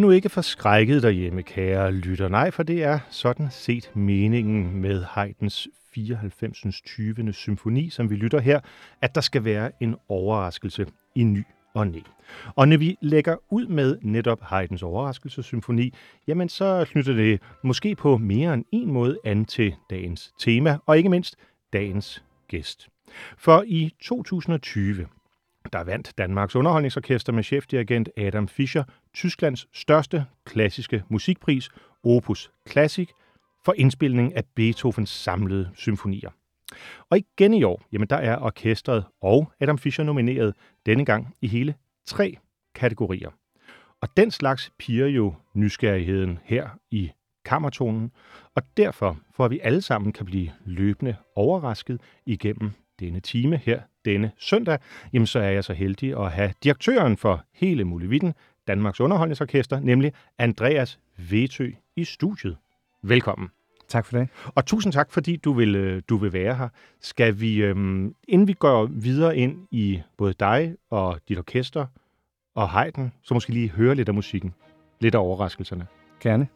Bliv nu ikke forskrækket derhjemme, kære lytter. Nej, for det er sådan set meningen med Haydns 94. 20. symfoni, som vi lytter her, at der skal være en overraskelse i ny og næ. Og når vi lægger ud med netop Haydns overraskelsessymfoni, jamen så knytter det måske på mere end en måde an til dagens tema, og ikke mindst dagens gæst. For i 2020, der vandt Danmarks Underholdningsorkester med chefdirigent Adam Fischer Tysklands største klassiske musikpris, Opus Classic, for indspilning af Beethovens samlede symfonier. Og igen i år, jamen der er orkestret og Adam Fischer nomineret denne gang i hele tre kategorier. Og den slags piger jo nysgerrigheden her i kammertonen, og derfor for at vi alle sammen kan blive løbende overrasket igennem denne time her denne søndag, jamen så er jeg så heldig at have direktøren for hele Mulevitten, Danmarks Underholdningsorkester, nemlig Andreas Vetø i studiet. Velkommen. Tak for det. Og tusind tak, fordi du vil, øh, du vil være her. Skal vi, øhm, inden vi går videre ind i både dig og dit orkester og Haydn, så måske lige høre lidt af musikken. Lidt af overraskelserne. Gerne.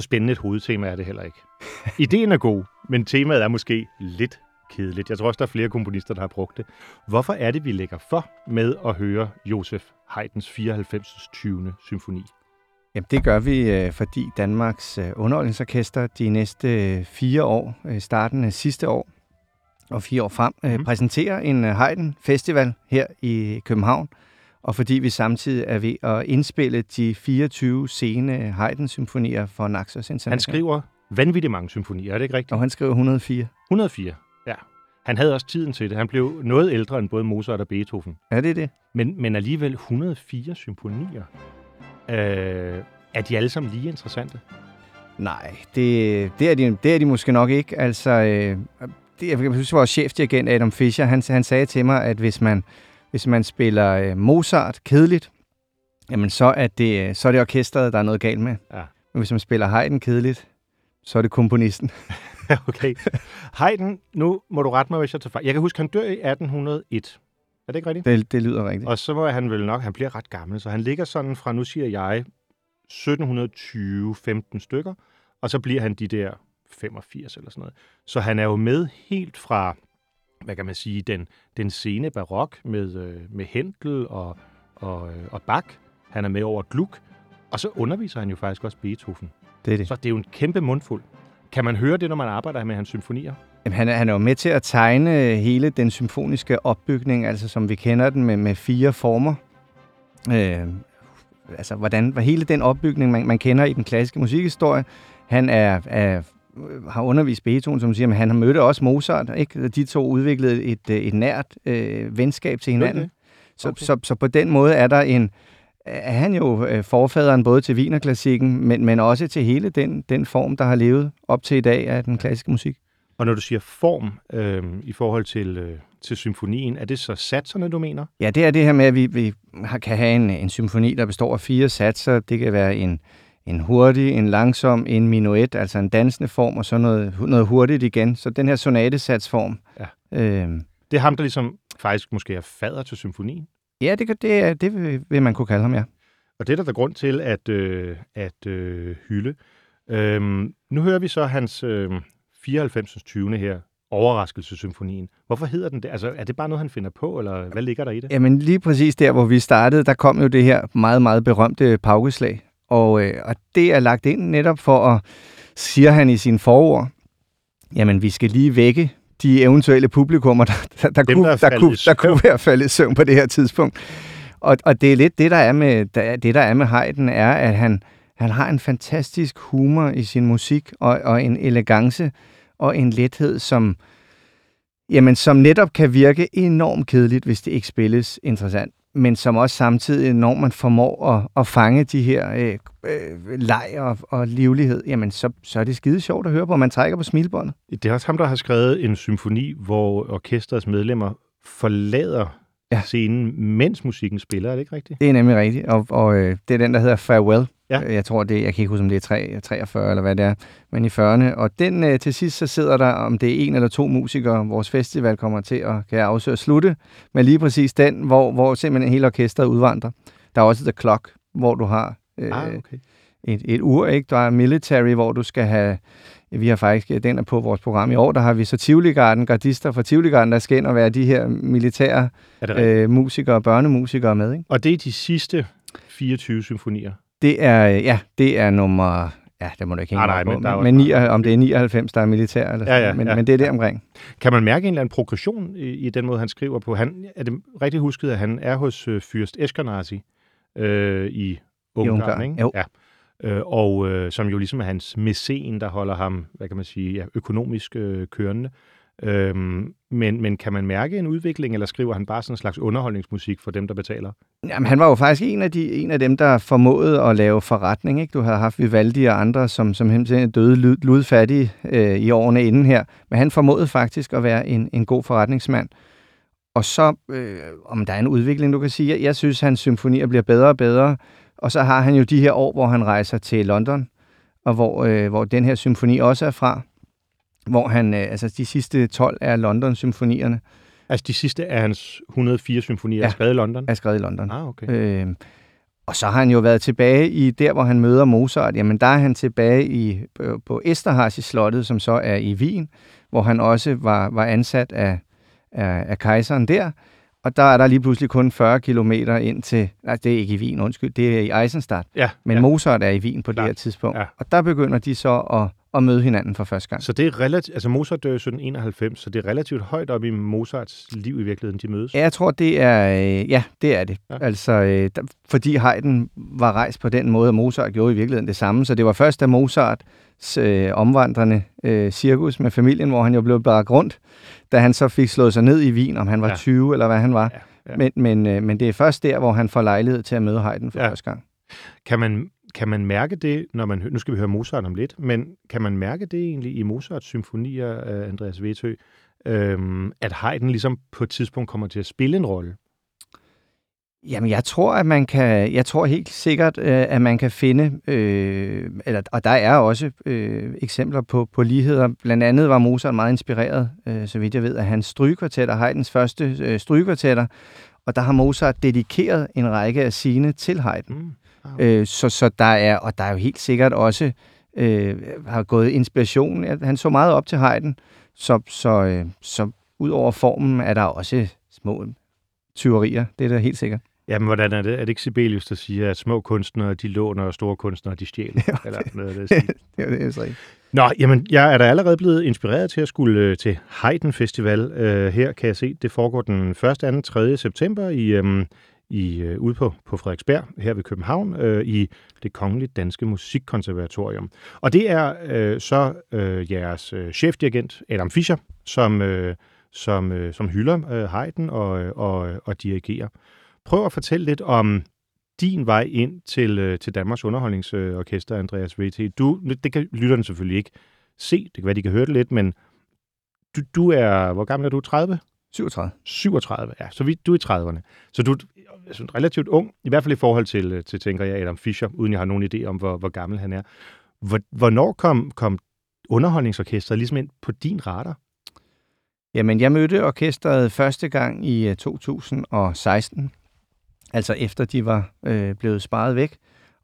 Så spændende et hovedtema er det heller ikke. Ideen er god, men temaet er måske lidt kedeligt. Jeg tror også, der er flere komponister, der har brugt det. Hvorfor er det, vi lægger for med at høre Josef Haydns 94. 20. symfoni? Jamen, det gør vi, øh, fordi Danmarks øh, Underholdningsorkester de næste øh, fire år, starten af sidste år og fire år frem, mm. præsenterer en Haydn Festival her i København, og fordi vi samtidig er ved at indspille de 24 sene Haydn-symfonier for Naxos International. Han skriver vanvittigt mange symfonier, er det ikke rigtigt? Og han skriver 104. 104, ja. Han havde også tiden til det. Han blev noget ældre end både Mozart og Beethoven. Ja, det er det. Men, men alligevel 104 symfonier. Øh, er de alle sammen lige interessante? Nej, det, det, er, de, det er de måske nok ikke. Altså, øh, det, jeg synes, vores chefdirigent Adam Fischer, han, han sagde til mig, at hvis man, hvis man spiller øh, Mozart kedeligt, jamen så er, det, så er det orkestret, der er noget galt med. Ja. Men hvis man spiller Haydn kedeligt, så er det komponisten. okay. Haydn, nu må du rette mig, hvis jeg tager fejl. Jeg kan huske, han dør i 1801. Er det ikke rigtigt? Det, det lyder rigtigt. Og så var han vel nok, han bliver ret gammel, så han ligger sådan fra, nu siger jeg, 1720-15 stykker, og så bliver han de der 85 eller sådan noget. Så han er jo med helt fra, hvad kan man sige, den, den sene barok med, øh, med Händel og, og, øh, og Bach. Han er med over Gluck, og så underviser han jo faktisk også Beethoven. Det er det. Så det er jo en kæmpe mundfuld. Kan man høre det, når man arbejder med hans symfonier? Jamen, han, er, han er jo med til at tegne hele den symfoniske opbygning, altså som vi kender den med, med fire former. Øh, altså, hvordan hele den opbygning, man, man kender i den klassiske musikhistorie. Han er, er har undervist Beethoven, som siger, men han har mødt også Mozart. Ikke? De to udviklede et, et nært øh, venskab til hinanden. Okay. Så, så, så på den måde er der en, er han jo øh, forfaderen både til Wienerklassikken, men, men også til hele den, den form, der har levet op til i dag af den klassiske musik. Og når du siger form øh, i forhold til, øh, til symfonien, er det så satserne, du mener? Ja, det er det her med, at vi, vi kan have en, en symfoni, der består af fire satser. Det kan være en, en hurtig, en langsom, en minuet, altså en dansende form, og så noget, noget hurtigt igen. Så den her sonatesatsform. Ja. Øh, det er ham, der ligesom faktisk måske er fader til symfonien? Ja, det, det, det vil, vil man kunne kalde ham, ja. Og det er der, der grund til at, øh, at øh, hylde. Øhm, nu hører vi så hans øh, 94. 20. her, Overraskelsesymfonien. Hvorfor hedder den det? Altså, er det bare noget, han finder på, eller hvad ligger der i det? Jamen, lige præcis der, hvor vi startede, der kom jo det her meget, meget berømte paukeslag. Og, øh, og det er lagt ind netop for at, siger han i sin forord, jamen, vi skal lige vække de eventuelle publikummer, der, der, der, Dem, kunne, der, der, kunne, der kunne være faldet i søvn på det her tidspunkt. Og, og det er lidt det, der er med, der, det, der er med Haydn, er, at han, han har en fantastisk humor i sin musik, og, og en elegance og en lethed, som, jamen, som netop kan virke enormt kedeligt, hvis det ikke spilles interessant men som også samtidig, når man formår at, at fange de her øh, øh, leg og, og livlighed, jamen så, så er det skide sjovt at høre på, man trækker på smilbåndet. Det er også ham, der har skrevet en symfoni, hvor orkestrets medlemmer forlader ja. scenen, mens musikken spiller, er det ikke rigtigt? Det er nemlig rigtigt, og, og øh, det er den, der hedder Farewell. Ja. Jeg tror, det jeg kan ikke huske, om det er 3, 43 eller hvad det er, men i 40'erne. Og den øh, til sidst, så sidder der, om det er en eller to musikere, vores festival kommer til at kan jeg afsøge slutte, med lige præcis den, hvor, hvor simpelthen hele orkestret udvandrer. Der er også The Clock, hvor du har øh, ah, okay. et, et ur, ikke? Der er Military, hvor du skal have vi har faktisk, den er på vores program i år, der har vi så Tivoli-garden, gardister fra Tivoli-garden, der skal ind og være de her militære øh, musikere, børnemusikere med. Ikke? Og det er de sidste 24 symfonier? Det er, ja, det er nummer, ja, det må du ikke hænge ah, nej, men, på, men 9, om det er 99, der er militær, eller ja, ja, men, ja. men det er der omkring. Kan man mærke en eller anden progression i, i den måde, han skriver på? Han, er det rigtigt husket, at han er hos øh, Fyrst Eskenazi øh, i Ungarn, I Ungarn, ikke? Jo. Ja øh, og øh, som jo ligesom er hans mæcen, der holder ham, hvad kan man sige, ja, økonomisk øh, kørende. Øhm, men, men kan man mærke en udvikling, eller skriver han bare sådan en slags underholdningsmusik for dem, der betaler? Jamen, han var jo faktisk en af, de, en af dem, der formåede at lave forretning. Ikke? Du har haft Vivaldi og andre, som, som simpelthen døde ludfattige øh, i årene inden her. Men han formåede faktisk at være en, en god forretningsmand. Og så, øh, om der er en udvikling, du kan sige, jeg, jeg synes, hans symfonier bliver bedre og bedre. Og så har han jo de her år, hvor han rejser til London, og hvor, øh, hvor den her symfoni også er fra. Hvor han, øh, altså de sidste 12 er London-symfonierne. Altså de sidste af hans 104 symfonier ja, er skrevet i London? er skrevet i London. Ah, okay. Øh, og så har han jo været tilbage i der, hvor han møder Mozart. Jamen, der er han tilbage i, på, på Esterhazy-slottet, som så er i Wien, hvor han også var, var ansat af, af, af kejseren der. Og der er der lige pludselig kun 40 kilometer ind til, nej, det er ikke i Wien, undskyld, det er i Eisenstadt. Ja, men ja. Mozart er i Wien på Klar. det her tidspunkt. Ja. Og der begynder de så at, at møde hinanden for første gang. Så det er relativt, altså Mozart dør i 1791, så det er relativt højt op i Mozarts liv i virkeligheden, de mødes? Ja, jeg tror, det er, øh, ja, det er det. Ja. Altså, øh, der, fordi Haydn var rejst på den måde, og Mozart gjorde i virkeligheden det samme, så det var først, da Mozart øh, omvandrende øh, cirkus med familien, hvor han jo blev bare rundt, da han så fik slået sig ned i Wien, om han var ja. 20 eller hvad han var. Ja, ja. Men, men, øh, men det er først der, hvor han får lejlighed til at møde Haydn for ja. første gang. Kan man, kan man mærke det, når man nu skal vi høre Mozart om lidt, men kan man mærke det egentlig i Mozarts symfonier, af Andreas Vetø, øhm, at Haydn ligesom på et tidspunkt kommer til at spille en rolle? Jamen, jeg tror, at man kan, jeg tror helt sikkert, øh, at man kan finde, øh, eller, og der er også øh, eksempler på, på ligheder. Blandt andet var Mozart meget inspireret, øh, så vidt jeg ved, af hans strygekvartetter, Haydns første øh, strygekvartetter, og der har Mozart dedikeret en række af sine til Haydn. Mm. Okay. Øh, så, så der er, og der er jo helt sikkert også, øh, har gået inspiration. Han så meget op til Haydn, så, så, øh, så ud over formen er der også små tyverier, det er da helt sikkert. Jamen, hvordan er det? Er det ikke Sibelius, der siger, at små kunstnere, de låner, og store kunstnere, de stjæler? Ja, Eller noget af det, det, det er det Nå, jamen, jeg er da allerede blevet inspireret til at skulle øh, til Haydn Festival. Uh, her kan jeg se, det foregår den 1. 2. 3. september i, um, i uh, ude på, på Frederiksberg, her ved København, uh, i det Kongelige Danske Musikkonservatorium. Og det er uh, så uh, jeres uh, chefdirigent, Adam Fischer, som, uh, som, uh, som hylder uh, Haydn og, og, og dirigerer. Prøv at fortælle lidt om din vej ind til, øh, til Danmarks Underholdningsorkester, Andreas V.T. Du, det kan lytterne selvfølgelig ikke se, det kan være, de kan høre det lidt, men du, du er, hvor gammel er du? 30? 37. 37, ja. Så vi, du er i 30'erne. Så du altså, relativt ung, i hvert fald i forhold til, øh, til tænker jeg, Adam Fischer, uden jeg har nogen idé om, hvor, hvor gammel han er. Hvornår kom, kom underholdningsorkestret ligesom ind på din radar? Jamen, jeg mødte orkestret første gang i 2016, øh, altså efter de var øh, blevet sparet væk.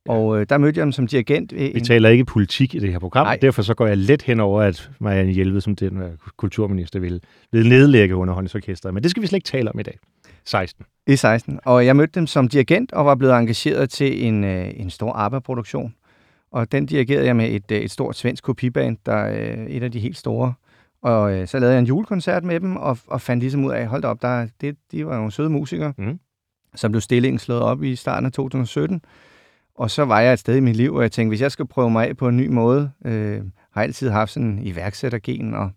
Og øh, der mødte jeg dem som dirigent. Vi en... taler ikke politik i det her program, Nej. derfor så går jeg let hen over, at Marianne Hjelved, som den øh, kulturminister, vil, vil nedlægge underholdningsorkestret. Men det skal vi slet ikke tale om i dag. 16. I 16. Og jeg mødte dem som dirigent og var blevet engageret til en, øh, en stor ABBA-produktion. Og den dirigerede jeg med et, øh, et stort svensk kopiband, der er øh, et af de helt store. Og øh, så lavede jeg en julekoncert med dem, og, og fandt ligesom ud af, hold op, der, det, de var nogle søde musikere. Mm. Så blev stillingen slået op i starten af 2017. Og så var jeg et sted i mit liv, hvor jeg tænkte, hvis jeg skal prøve mig af på en ny måde, øh, har jeg altid haft sådan en iværksættergen og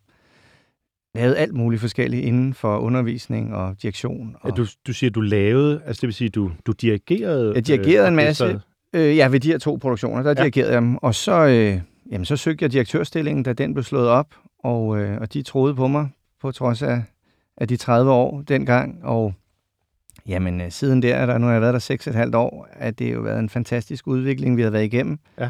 lavet alt muligt forskelligt inden for undervisning og direktion. Og Ja, du, du siger, du lavede, altså det vil sige, du, du dirigerede... Jeg dirigerede en masse. Øh, ja, ved de her to produktioner, der ja. dirigerede jeg dem. Og så, øh, jamen, så søgte jeg direktørstillingen, da den blev slået op, og, øh, og de troede på mig, på trods af, af de 30 år dengang. Og jamen, øh, siden der, der nu har jeg været der 6,5 år, at det jo været en fantastisk udvikling, vi har været igennem. Ja.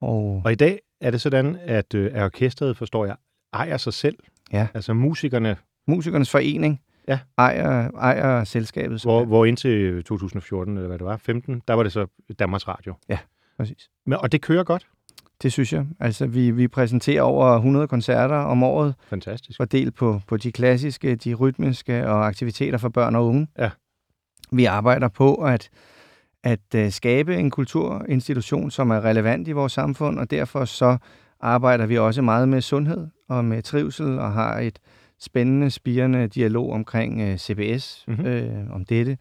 Og, Og i dag er det sådan, at, øh, at orkestret, forstår jeg, ejer sig selv. Ja. Altså musikerne, Musikernes Forening Ja. ejer, ejer selskabet. hvor, hvor indtil 2014, eller hvad det var, 15, der var det så Danmarks Radio. Præcis. Men, og det kører godt. Det synes jeg. Altså, vi, vi præsenterer over 100 koncerter om året, Fantastisk. fordelt på, på de klassiske, de rytmiske og aktiviteter for børn og unge. Ja. Vi arbejder på at, at uh, skabe en kulturinstitution, som er relevant i vores samfund, og derfor så arbejder vi også meget med sundhed og med trivsel og har et spændende, spirende dialog omkring uh, CBS, Mhm. mm-hmm. øh, om dette.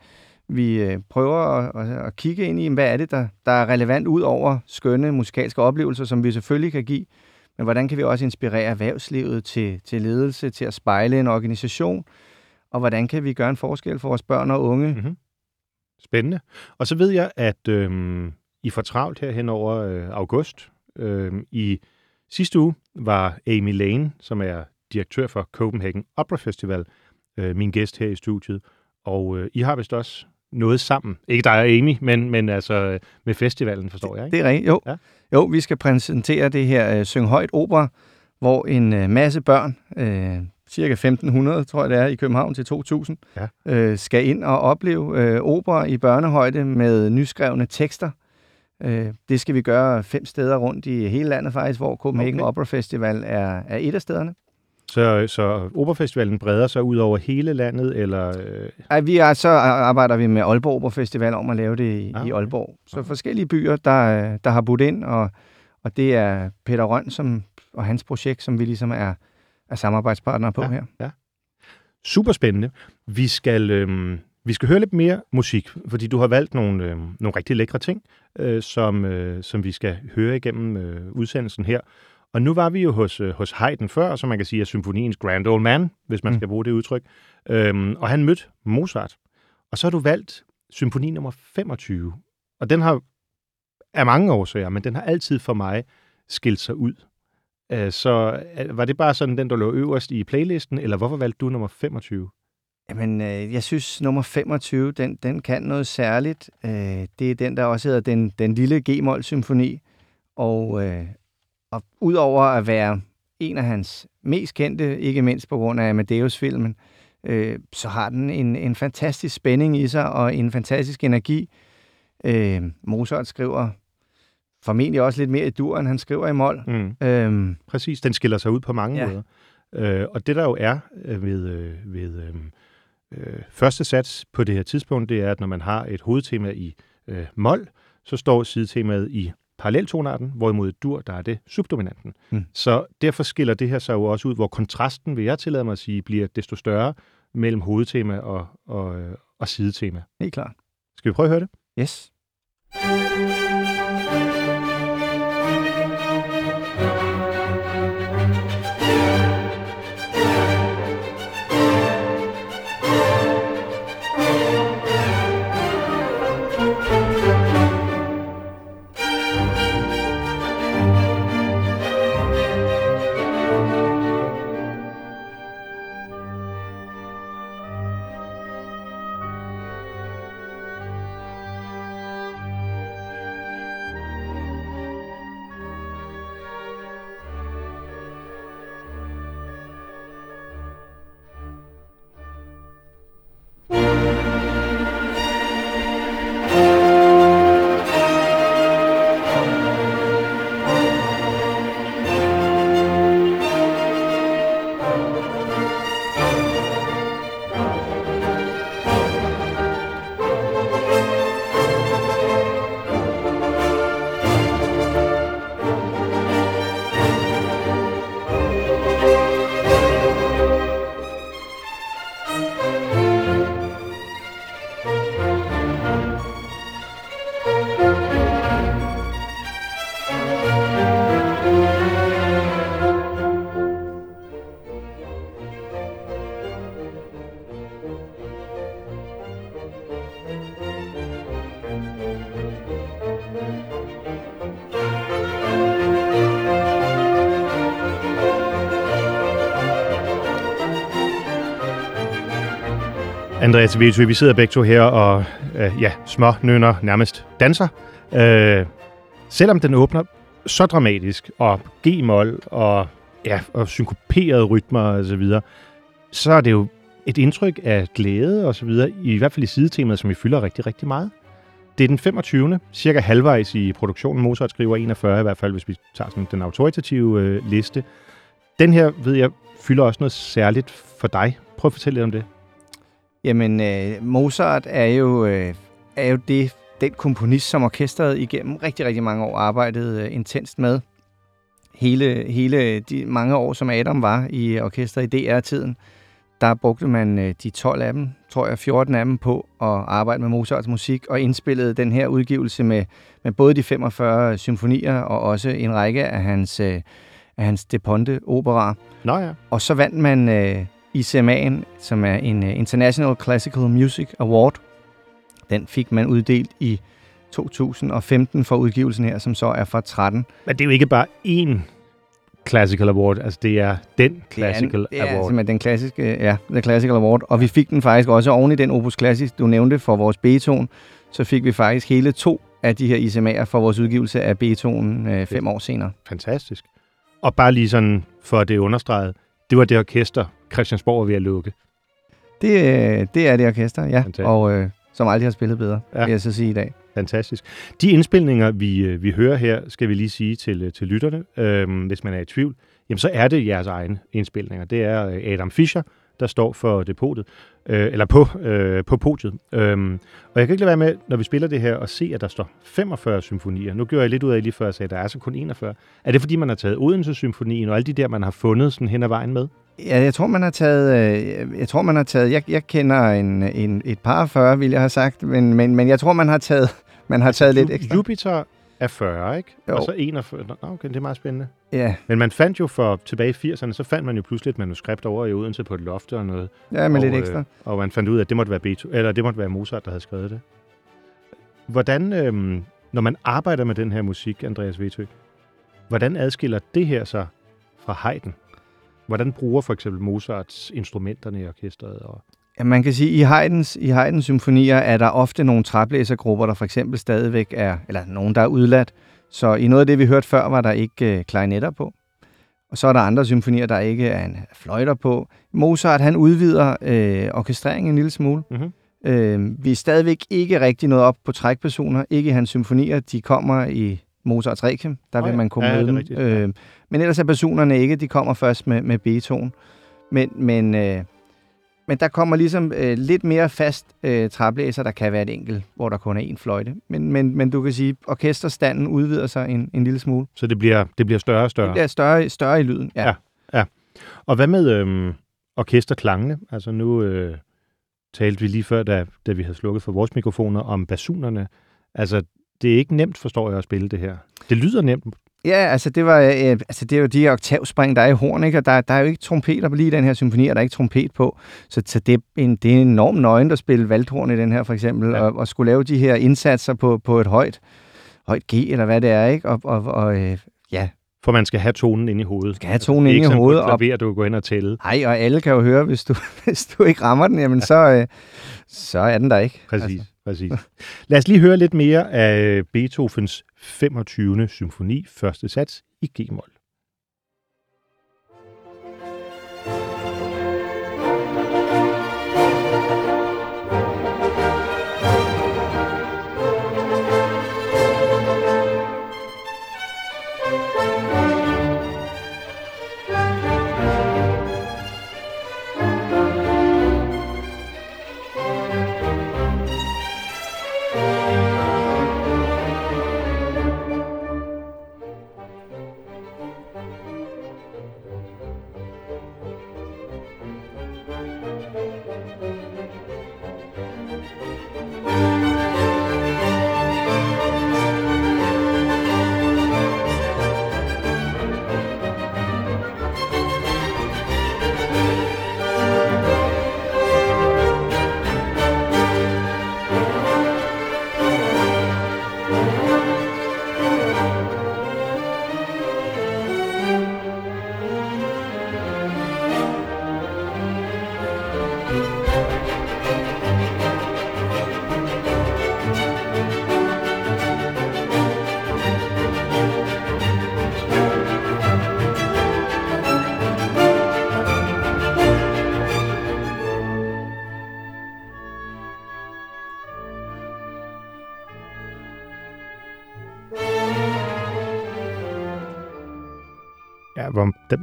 Vi øh, prøver at, at, at kigge ind i, hvad er det, der, der er relevant ud over skønne musikalske oplevelser, som vi selvfølgelig kan give, men hvordan kan vi også inspirere erhvervslivet til, til ledelse, til at spejle en organisation? Og hvordan kan vi gøre en forskel for vores børn og unge? Mm-hmm. Spændende. Og så ved jeg, at øhm, I får travlt her hen over øh, august. Øhm, I sidste uge var Amy Lane, som er direktør for Copenhagen Opera Festival, øh, min gæst her i studiet. Og øh, I har vist også noget sammen. Ikke dig og Amy, men, men altså øh, med festivalen, forstår jeg, ikke? Det er rigtigt. Jo. Ja. Ja. jo, vi skal præsentere det her øh, Syng Højt Opera, hvor en øh, masse børn, øh, cirka 1500, tror jeg det er, i København til 2000, Ja. øh, skal ind og opleve øh, opera i børnehøjde med nyskrevne tekster. Øh, det skal vi gøre fem steder rundt i hele landet faktisk, hvor Copenhagen Okay. okay. Opera Festival er, er et af stederne. Så, så Operafestivalen breder sig ud over hele landet, eller... Øh, Ej, vi er, så arbejder vi med Aalborg Opera Festival om at lave det i, Ah, ah, i okay. Aalborg. Så Ah. forskellige byer, der, der har budt ind, og, og det er Peter Røn som, og hans projekt, som vi ligesom er, er samarbejdspartnere på Ja. her. super spændende. Vi skal, øhm, vi skal høre lidt mere musik, fordi du har valgt nogle, øhm, nogle rigtig lækre ting, øh, som, øh, som vi skal høre igennem øh, udsendelsen her. Og nu var vi jo hos, øh, hos Haydn før, som man kan sige er symfoniens grand old man, hvis man Mm. skal bruge det udtryk. Øhm, og han mødte Mozart. Og så har du valgt symfoni nummer 25. Og den har af mange årsager, men den har altid for mig skilt sig ud. Øh, Så øh, var det bare sådan den, der lå øverst i playlisten, eller hvorfor valgte du nummer 25? Jamen, øh, jeg synes, nummer 25, den, den kan noget særligt. Øh, det er den, der også hedder Den, den lille G-mol-symfoni. Og, øh, og udover at være en af hans mest kendte, ikke mindst på grund af Amadeus-filmen, øh, så har den en, en fantastisk spænding i sig og en fantastisk energi. Øh, Mozart skriver formentlig også lidt mere i dur, end han skriver i mol. Mm. Øh, Præcis, den skiller sig ud på mange ja. Måder. Øh, og det der jo er øh, ved, øh, ved øh, øh, første sats på det her tidspunkt, det er, at når man har et hovedtema i øh, mol, så står sidetemaet i paralleltonarten, hvorimod dur, der er det subdominanten. Mm. Så derfor skiller det her sig jo også ud, hvor kontrasten, vil jeg tillade mig at sige, bliver desto større mellem hovedtema og, og, øh, og sidetema. helt klart. Skal vi prøve at høre det? Yes. Andreas Vetø, vi sidder begge to her og øh, ja, små nønner nærmest danser. Øh, selvom den åbner så dramatisk, og G-mol, og, ja, og synkoperede rytmer og så videre, så er det jo et indtryk af glæde og så videre, i hvert fald i sidetemaet, som vi fylder rigtig, rigtig meget. Det er den 25. cirka halvvejs i produktionen. Mozart skriver 41 i hvert fald, hvis vi tager sådan den autoritative øh, liste. Den her, ved jeg, fylder også noget særligt for dig. Prøv at fortælle lidt om det. Jamen, øh, Mozart er jo, øh, er jo det, den komponist, som orkestret igennem rigtig, rigtig mange år arbejdede øh, intenst med. Hele, hele de mange år, som Adam var i orkestret i DR-tiden, der brugte man øh, de 12 af dem, tror jeg 14 af dem, på at arbejde med Mozarts musik, og indspillede den her udgivelse med, med både de 45 symfonier og også en række af hans, øh, af hans De Ponte operaer. Nå ja. Og så vandt man øh, ICMA'en, som er en uh, International Classical Music Award. Den fik man uddelt i 2015 for udgivelsen her, som så er fra 13. Men det er jo ikke bare én Classical Award, altså det er den Classical det er, det er Award. den klassiske, ja, The Classical Award. Og vi fik den faktisk også oven i den Opus Classic, du nævnte for vores Beethoven. Så fik vi faktisk hele to af de her ICMA'er for vores udgivelse af Beethoven øh, fem år senere. Fantastisk. Og bare lige sådan, for det understreget, det var det orkester, Christiansborg var ved at lukke. Det, øh, det er det orkester, ja. Fantastisk. Og øh, som aldrig har spillet bedre, Ja. vil jeg så sige i dag. Fantastisk. De indspilninger, vi, øh, vi hører her, skal vi lige sige til, øh, til lytterne, øhm, hvis man er i tvivl, jamen så er det jeres egne indspilninger. Det er Adam Fischer, der står for depotet, øh, eller på, øh, på podiet. Øhm, og jeg kan ikke lade være med, når vi spiller det her, og se, at der står 45 symfonier. Nu gjorde jeg lidt ud af lige før, at jeg sagde, at der er så kun 41. Er det fordi, man har taget Odense-symfonien og alle de der, man har fundet sådan hen ad vejen med? Ja, jeg tror, man har taget... Øh, jeg tror, man har taget... Jeg, jeg kender en, en, et par 40, vil jeg have sagt, men, men, men jeg tror, man har taget, man har taget lidt ekstra. Jupiter er 40, ikke? Jo. Og så 41. Nå, okay, det er meget spændende. Ja, Men man fandt jo for tilbage i 80'erne, så fandt man jo pludselig et manuskript over i Odense på et loft og noget. ja med og, lidt ekstra. Øh, og man fandt ud af, at det måtte være, Beethoven, eller det måtte være Mozart, der havde skrevet det. Hvordan, øhm, når man arbejder med den her musik, Andreas Vetø, hvordan adskiller det her sig fra Haydn? Hvordan bruger for eksempel Mozarts instrumenterne i orkestret? Og... Ja, man kan sige, at i Haydns, i Haydns symfonier er der ofte nogle træblæsergrupper, der for eksempel stadigvæk er, eller nogen, der er udladt. Så i noget af det, vi hørte før, var der ikke øh, klarinetter på. Og så er der andre symfonier, der ikke er en fløjter på. Mozart, han udvider øh, orkestreringen en lille smule. Mm-hmm. Øh, vi er stadigvæk ikke rigtig nået op på trækpersoner. Ikke i hans symfonier. De kommer i Mozarts Requiem. Der Nå vil man kunne Ja, møde dem. rigtigt, ja. Øh, men ellers er personerne ikke. De kommer først med, med Beethoven. Men, men, øh, men der kommer ligesom øh, lidt mere fast øh, træblæser. Der kan være et enkelt, hvor der kun er én fløjte. Men, men, men du kan sige, at orkesterstanden udvider sig en, en lille smule. Så det bliver, det bliver større og større. Det bliver større, større i lyden. Ja. Ja. Og hvad med øhm, orkesterklangene? Altså nu øh, talte vi lige før, da, da vi havde slukket for vores mikrofoner, om basunerne. Altså, det er ikke nemt, forstår jeg, at spille det her. Det lyder nemt. Ja, altså det, var, øh, altså det er jo de oktavspring, der er i horn, ikke? og der, der er jo ikke trompeter på lige den her symfoni, og der er ikke trompet på. Så, så det, er en, det er enormt nøgen at spille valthorn i den her, for eksempel, Ja. og, og skulle lave de her indsatser på, på et højt, højt G, eller hvad det er, ikke? Og, og, og øh, ja, For man skal have tonen inde i hovedet. skal have tonen det er inde ikke i hovedet. på Og, et klaver, du kan gå ind og tælle. ej, og alle kan jo høre, hvis du, hvis du ikke rammer den, jamen så, øh, så er den der ikke. Præcis, altså. præcis. Lad os lige høre lidt mere af Beethovens 25. symfoni, første sats i G-mol.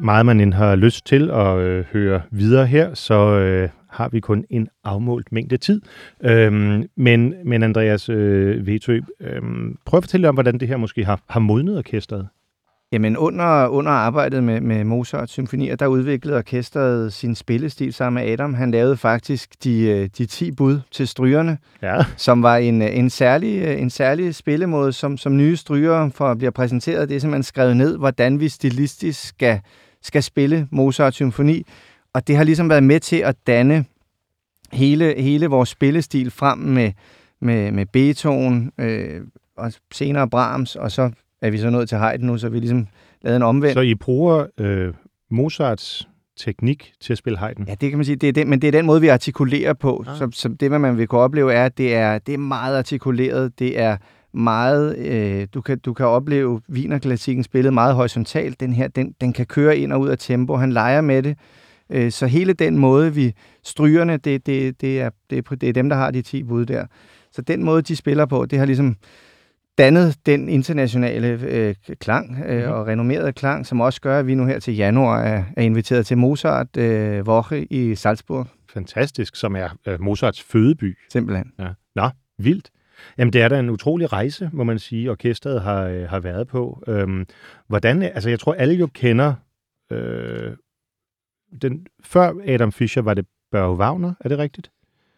Meget man end har lyst til at øh, høre videre her, så øh, har vi kun en afmålt mængde tid. Øhm, men, men Andreas øh, Vetø, øh, prøv at fortælle om, hvordan det her måske har, har modnet orkestret. Jamen under, under arbejdet med, med Mozart symfonier, der udviklede orkestret sin spillestil sammen med Adam. Han lavede faktisk de, øh, de 10 bud til strygerne, ja. som var en, en, særlig, en særlig spillemåde, som, som nye strygere for bliver præsenteret. Det er simpelthen skrevet ned, hvordan vi stilistisk skal, skal spille Mozart symfoni. Og det har ligesom været med til at danne hele, hele vores spillestil frem med, med, med Beethoven, øh, og senere Brahms, og så er vi så nået til Haydn nu, så vi ligesom lavet en omvendt. Så I bruger øh, Mozarts teknik til at spille Haydn? Ja, det kan man sige, det er det, men det er den måde, vi artikulerer på. Ah. Så, så det, man vil kunne opleve, er, at det er, det er meget artikuleret, det er meget, øh, du, kan, du kan opleve Wienerklassikken spillet meget horisontalt. Den her, den, den kan køre ind og ud af tempo. Han leger med det. Øh, så hele den måde, vi strygerne, det, det, det, er, det, er, det er dem, der har de 10 bud der. Så den måde, de spiller på, det har ligesom dannet den internationale øh, klang øh, mm-hmm. og renommerede klang, som også gør, at vi nu her til januar er, er inviteret til Mozart øh, Woche i Salzburg. Fantastisk, som er øh, Mozarts fødeby. Simpelthen. Ja. Nå, vildt. Jamen, det er da en utrolig rejse, må man sige, orkestret har, øh, har været på. Øhm, hvordan, altså jeg tror, alle jo kender, øh, den, før Adam Fischer var det Børge Wagner, er det rigtigt?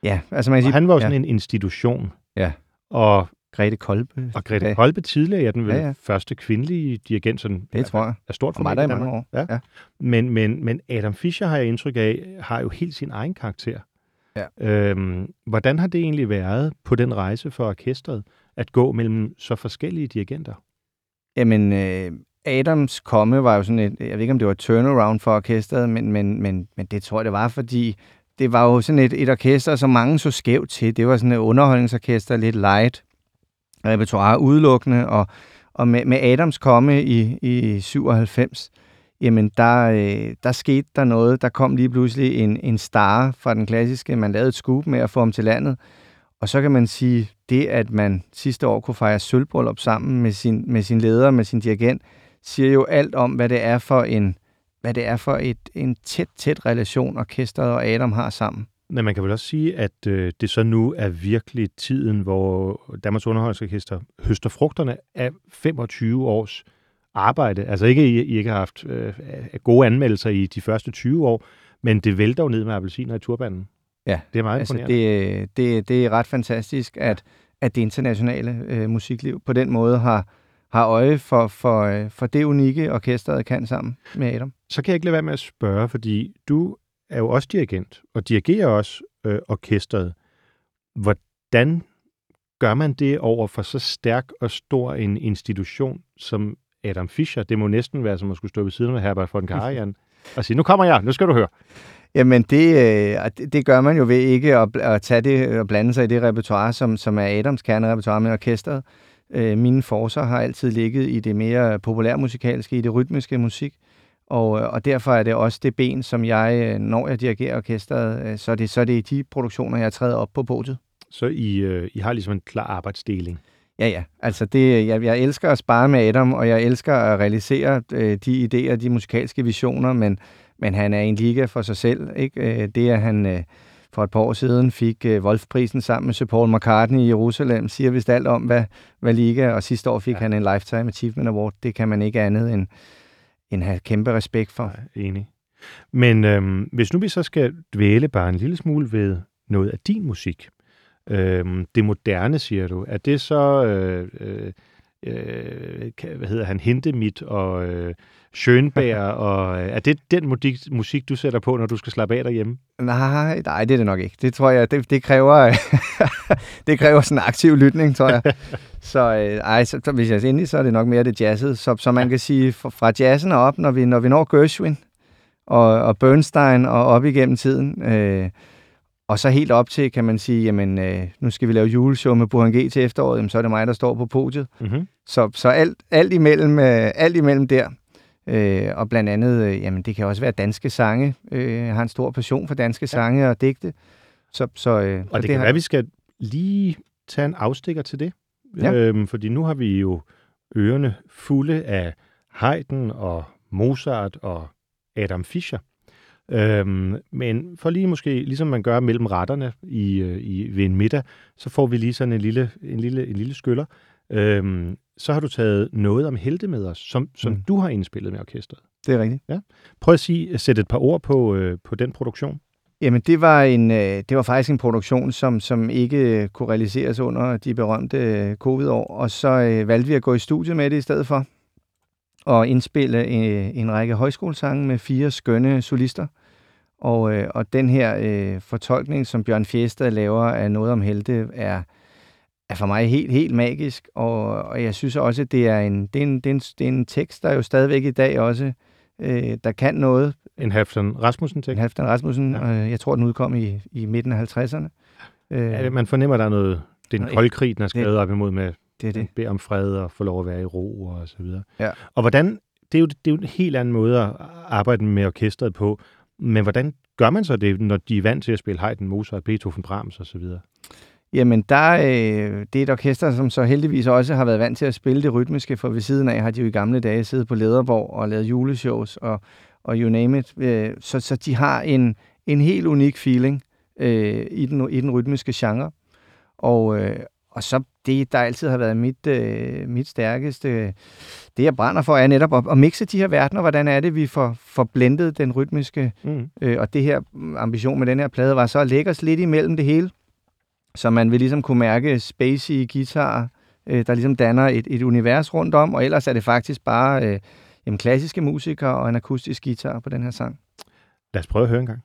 Ja, altså man kan sige... Og han var jo sådan ja. en institution. Ja. Og Grete Kolbe. Og Grete ja. Kolbe tidligere er den vel ja, ja. første kvindelige dirigent, sådan, det tror jeg. Er stort for mig der i mange år. Ja. ja. Men, men, men Adam Fischer har jeg indtryk af, har jo helt sin egen karakter. Ja. Øhm, hvordan har det egentlig været på den rejse for orkestret, at gå mellem så forskellige dirigenter? Jamen, øh, Adams komme var jo sådan et, jeg ved ikke om det var et turnaround for orkestret, men, men, men, men det tror jeg det var, fordi det var jo sådan et, et orkester, som mange så skævt til. Det var sådan et underholdningsorkester, lidt light, repertoire udelukkende, og, og med, med Adams komme i, i 97, jamen der, øh, der skete der noget. Der kom lige pludselig en, en star fra den klassiske. Man lavede et scoop med at få ham til landet. Og så kan man sige, det at man sidste år kunne fejre sølvbrøllup sammen med sin, med sin leder, med sin dirigent, siger jo alt om, hvad det er for en, hvad det er for et, en tæt, tæt relation, orkestret og Adam har sammen. Men man kan vel også sige, at øh, det så nu er virkelig tiden, hvor Danmarks Underholdningsorkester høster frugterne af 25 års arbejde. Altså ikke, I, I ikke har haft øh, gode anmeldelser i de første 20 år, men det vælter jo ned med appelsiner i turbanen. Ja, det er meget altså det, det, det er ret fantastisk, at, at det internationale øh, musikliv på den måde har, har øje for, for, øh, for det unikke, orkestret kan sammen med Adam. Så kan jeg ikke lade være med at spørge, fordi du er jo også dirigent, og dirigerer også øh, orkestret. Hvordan gør man det over for så stærk og stor en institution som Adam Fischer? Det må næsten være som at skulle stå ved siden af Herbert von Karajan og sige, nu kommer jeg, nu skal du høre. Jamen, det, øh, det gør man jo ved ikke at, at tage det og blande sig i det repertoire, som, som er Adams kernerepertoire med orkestret. Øh, mine forser har altid ligget i det mere populærmusikalske, i det rytmiske musik. Og, øh, og derfor er det også det ben, som jeg, øh, når jeg dirigerer orkestret, så er det, så er det i de produktioner, jeg træder op på podiet. Så I, øh, I har ligesom en klar arbejdsdeling? Ja, ja. Altså, det, jeg, jeg elsker at spare med Adam, og jeg elsker at realisere øh, de idéer, de musikalske visioner, men, men han er en liga for sig selv. Ikke? Det, at han øh, for et par år siden fik øh, Wolf-prisen sammen med Sir Paul McCartney i Jerusalem, siger vist alt om, hvad, hvad liga, og sidste år fik ja. han en Lifetime Achievement Award. Det kan man ikke andet end, end have kæmpe respekt for. Ja, enig. Men øhm, hvis nu vi så skal dvæle bare en lille smule ved noget af din musik, øhm, det moderne, siger du, er det så, øh, øh, øh, hvad hedder han, Hindemith og øh, Schönberg, og øh, er det den musik, musik, du sætter på, når du skal slappe af derhjemme? Nej, nej, det er det nok ikke. Det tror jeg, det, det kræver, det kræver sådan en aktiv lytning, tror jeg. så, øh, ej, så, så, hvis jeg er endelig, så er det nok mere det jazzet. Så, så man kan sige, fra, fra jazzen og op, når vi, når vi når Gershwin og, og Bernstein og op igennem tiden, øh, og så helt op til, kan man sige, jamen, øh, nu skal vi lave juleshow med Burhan G til efteråret, jamen, så er det mig, der står på podiet. Mm-hmm. Så, så alt, alt, imellem, øh, alt imellem der, Øh, og blandt andet, øh, jamen det kan også være danske sange. Øh, jeg har en stor passion for danske ja. sange og digte. Så, så, øh, og så det, det kan har... være, vi skal lige tage en afstikker til det. Ja. Øhm, fordi nu har vi jo ørerne fulde af Haydn og Mozart og Adam Fischer. Øhm, men for lige måske, ligesom man gør mellem retterne i, øh, i, ved en middag, så får vi lige sådan en lille, en lille, en lille skyller. Øhm, så har du taget noget om helte med os, som, som mm. du har indspillet med orkestret. Det er rigtigt. Ja. Prøv at sige, at sætte et par ord på, øh, på den produktion. Jamen, det var, en, øh, det var faktisk en produktion, som, som ikke kunne realiseres under de berømte øh, covid-år, og så øh, valgte vi at gå i studiet med det i stedet for, og indspille en, øh, en række højskolesange med fire skønne solister. Og, øh, og den her øh, fortolkning, som Bjørn Fjestad laver af noget om helte, er, er for mig helt, helt magisk, og, og jeg synes også, at det er en, det er en, det er en, det er en tekst, der jo stadigvæk i dag også, øh, der kan noget. En Halfdan Rasmussen-tekst? En Halfdan Rasmussen, ja. øh, jeg tror, den udkom i, i midten af 50'erne. Øh, ja, man fornemmer, der er noget, det er en kold krig, den er skrevet det, op imod med, det er det. beder om fred og få lov at være i ro og så videre. Ja. Og hvordan, det er, jo, det er jo en helt anden måde at arbejde med orkestret på, men hvordan gør man så det, når de er vant til at spille Haydn, Mozart, Beethoven, Brahms osv.? Jamen, der, øh, det er et orkester, som så heldigvis også har været vant til at spille det rytmiske, for ved siden af har de jo i gamle dage siddet på Lederborg og lavet juleshows og, og you name it. Øh, så, så de har en, en helt unik feeling øh, i, den, i den rytmiske genre. Og, øh, og så det, der altid har været mit, øh, mit stærkeste, det jeg brænder for, er netop at, at mixe de her verdener. Hvordan er det, vi får, får blendet den rytmiske, mm. øh, og det her ambition med den her plade var så at lægge os lidt imellem det hele, så man vil ligesom kunne mærke spacey guitar, øh, der ligesom danner et, et univers rundt om, og ellers er det faktisk bare øh, jamen, klassiske musikere og en akustisk guitar på den her sang. Lad os prøve at høre en gang.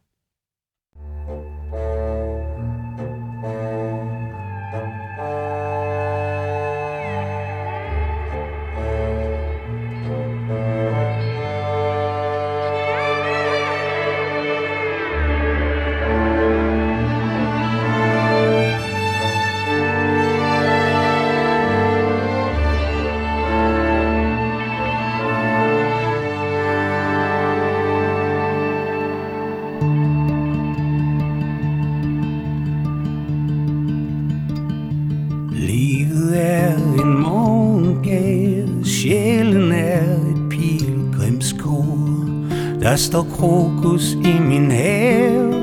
Der står krokus i min have.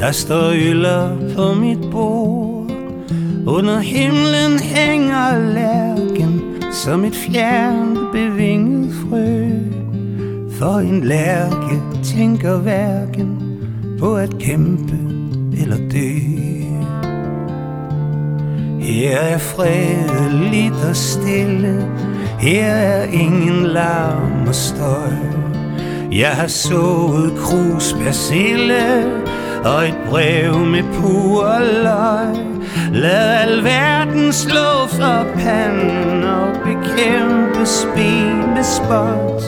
Der står øller på mit bord. Under himlen hænger lærken Som et fjernt bevinget frø. For en lærke tænker hverken På at kæmpe eller dø. Her er fredeligt og stille. Her er ingen larm og støj jeg har sået krus persille og et brev med purløg. Lad al verden slå for panden og bekæmpe spil med spot.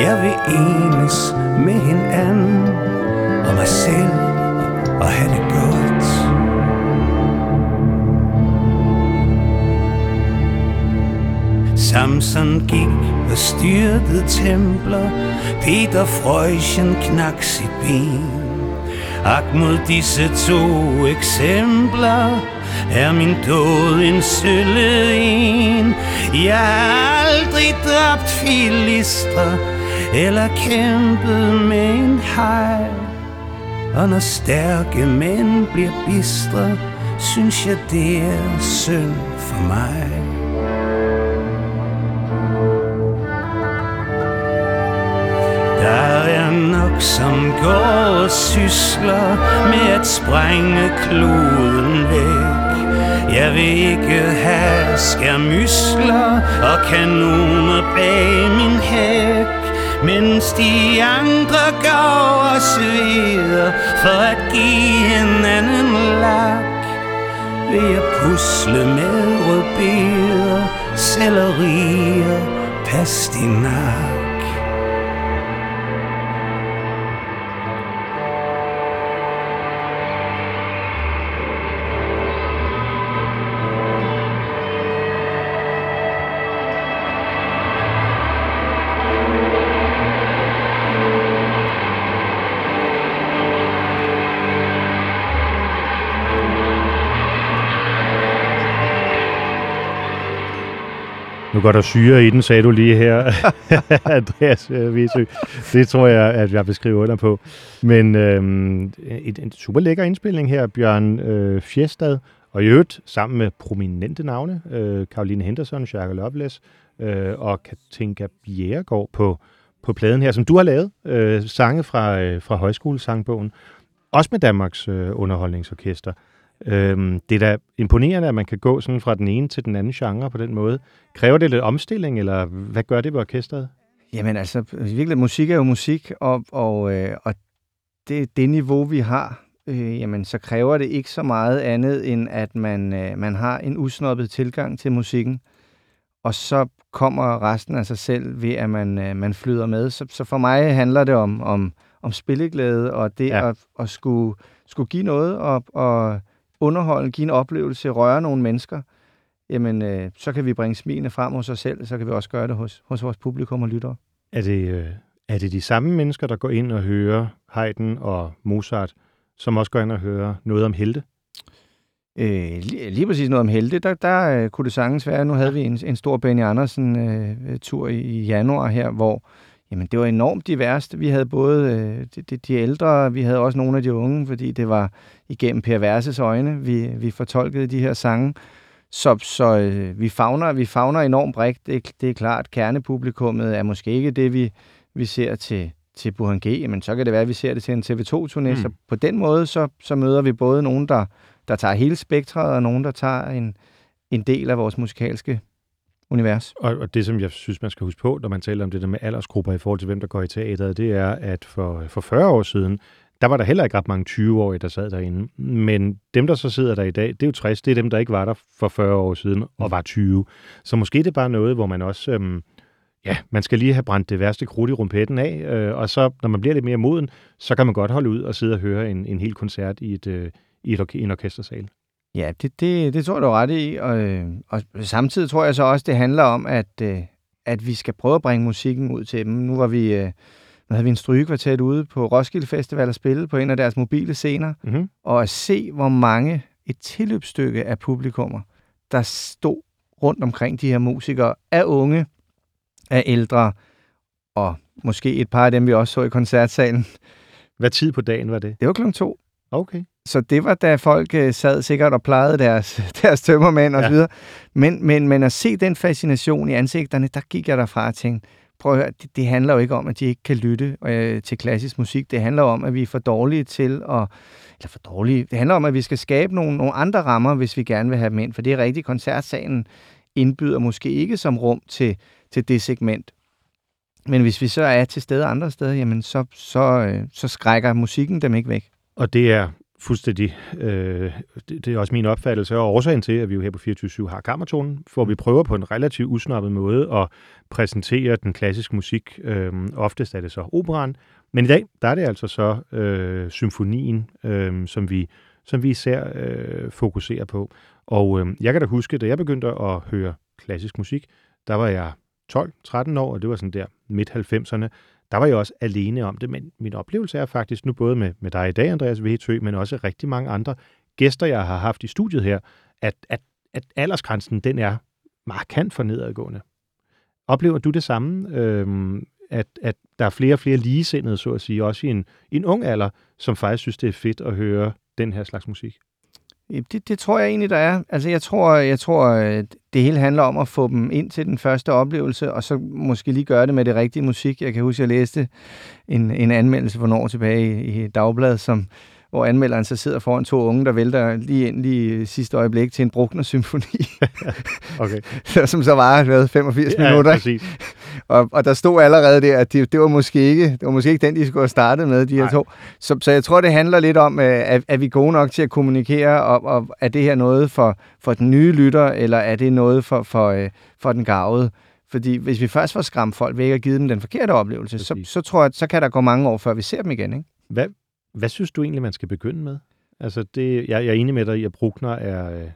Jeg vil enes med hinanden og mig selv og have det godt. Samson gik bestyrtede templer. Peter Freuchen knak sit ben. Ak mod disse to eksempler Er min død en sølle en. Jeg har aldrig dræbt filister Eller kæmpet med en hej Og når stærke mænd bliver bistre Synes jeg det er synd for mig. Der er nok, som går og sysler med at sprænge kloden væk. Jeg vil ikke have skærmysler og kanoner bag min hæk. Mens de andre går og sveder for at give hinanden lak. Vil jeg pusle med rødbeder, sellerier, pastinak. Nu går der syre i den, sagde du lige her, Andreas øh, Viesø. Det tror jeg, at jeg beskriver under på. Men et, en super lækker indspilning her, Bjørn øh, Fjestad, og i øvrigt sammen med prominente navne, øh, Karoline Henderson, Jacques Loveless øh, og Katinka Bjerregaard på, på pladen her, som du har lavet, øh, sange fra, øh, fra højskolesangbogen, også med Danmarks øh, underholdningsorkester. Øhm, det er da imponerende, at man kan gå sådan fra den ene til den anden genre på den måde. Kræver det lidt omstilling, eller hvad gør det ved orkestret? Jamen altså, virkelig, musik er jo musik, og, og, øh, og det, det niveau, vi har, øh, jamen så kræver det ikke så meget andet, end at man, øh, man har en usnoppet tilgang til musikken, og så kommer resten af sig selv ved, at man, øh, man flyder med. Så, så for mig handler det om, om, om spilleglæde, og det ja. at, at skulle, skulle give noget, og, og underholde, give en oplevelse, røre nogle mennesker, jamen øh, så kan vi bringe smilene frem hos os selv, så kan vi også gøre det hos, hos vores publikum og lyttere. Er det, øh, er det de samme mennesker, der går ind og hører Haydn og Mozart, som også går ind og hører noget om helte? Øh, lige, lige præcis noget om helte, der, der øh, kunne det sagtens være. Nu havde vi en, en stor Benny Andersen-tur øh, i, i januar her, hvor jamen, det var enormt diverst. Vi havde både øh, de, de, de ældre, vi havde også nogle af de unge, fordi det var igennem Per Verses øjne, vi, vi fortolkede de her sange. Så, så øh, vi, fagner, vi fagner enormt bredt. Det, det er klart, kernepublikummet er måske ikke det, vi, vi ser til, til Burhan G, men så kan det være, at vi ser det til en TV2-turné. Mm. Så på den måde, så, så møder vi både nogen, der, der tager hele spektret, og nogen, der tager en, en del af vores musikalske univers. Og, og det, som jeg synes, man skal huske på, når man taler om det der med aldersgrupper i forhold til, hvem der går i teateret, det er, at for, for 40 år siden, der var der heller ikke ret mange 20-årige, der sad derinde. Men dem, der så sidder der i dag, det er jo 60, det er dem, der ikke var der for 40 år siden og mm. var 20. Så måske det er bare noget, hvor man også... Øhm, ja, man skal lige have brændt det værste krudt i rumpetten af, øh, og så, når man bliver lidt mere moden, så kan man godt holde ud og sidde og høre en, en hel koncert i, et, øh, i, et, i en orkestersal. Ja, det, det, det tror jeg, du er ret i, og, øh, og samtidig tror jeg så også, det handler om, at, øh, at vi skal prøve at bringe musikken ud til dem. Nu var vi... Øh, nu havde vi en strygekvartet ude på Roskilde Festival og spille på en af deres mobile scener, mm-hmm. og at se, hvor mange et tilløbsstykke af publikummer, der stod rundt omkring de her musikere, af unge, af ældre, og måske et par af dem, vi også så i koncertsalen. Hvad tid på dagen var det? Det var klokken to. Okay. Så det var, da folk øh, sad sikkert og plejede deres, deres tømmermænd og ja. så videre. Men, men, men at se den fascination i ansigterne, der gik jeg derfra og tænkte, prøv at høre, det, det handler jo ikke om, at de ikke kan lytte øh, til klassisk musik. Det handler om, at vi er for dårlige til at... Eller for dårlige... Det handler om, at vi skal skabe nogle, nogle andre rammer, hvis vi gerne vil have dem ind. For det er rigtigt, koncertsalen indbyder måske ikke som rum til, til det segment. Men hvis vi så er til stede andre steder, jamen så, så, øh, så skrækker musikken dem ikke væk. Og det er fuldstændig, øh, det, det er også min opfattelse, og årsagen til, at vi jo her på 24 har kammertonen, hvor vi prøver på en relativt usnappet måde at præsentere den klassiske musik. Øh, oftest er det så operan, men i dag, der er det altså så øh, symfonien, øh, som, vi, som vi især øh, fokuserer på. Og øh, jeg kan da huske, da jeg begyndte at høre klassisk musik, der var jeg 12-13 år, og det var sådan der midt 90'erne, der var jeg også alene om det, men min oplevelse er faktisk nu både med, med dig i dag, Andreas Vetø, men også rigtig mange andre gæster, jeg har haft i studiet her, at, at, at aldersgrænsen, den er markant for nedadgående. Oplever du det samme, øhm, at, at der er flere og flere ligesindede, så at sige, også i en, i en ung alder, som faktisk synes, det er fedt at høre den her slags musik? Det, det tror jeg egentlig, der er. Altså, jeg tror, jeg tror, det hele handler om at få dem ind til den første oplevelse, og så måske lige gøre det med det rigtige musik. Jeg kan huske, jeg læste en, en anmeldelse for nogle år tilbage i, i Dagbladet, som, hvor anmelderen så sidder foran to unge, der vælter lige ind lige sidste øjeblik til en Bruckner-symfoni. okay. som så var 85 ja, minutter. Ja, og, og der stod allerede der, at det, det, var måske ikke, det var måske ikke den, de skulle have startet med, de her Nej. to. Så, så jeg tror, det handler lidt om, at, at vi er gode nok til at kommunikere, og, og er det her noget for, for den nye lytter, eller er det noget for, for, øh, for den gavede? Fordi hvis vi først får skræmt folk væk og givet dem den forkerte oplevelse, så, så tror jeg, så kan der gå mange år, før vi ser dem igen. Ikke? Hvad, hvad synes du egentlig, man skal begynde med? Altså, det, jeg, jeg er enig med dig i, at Bruckner er, øh,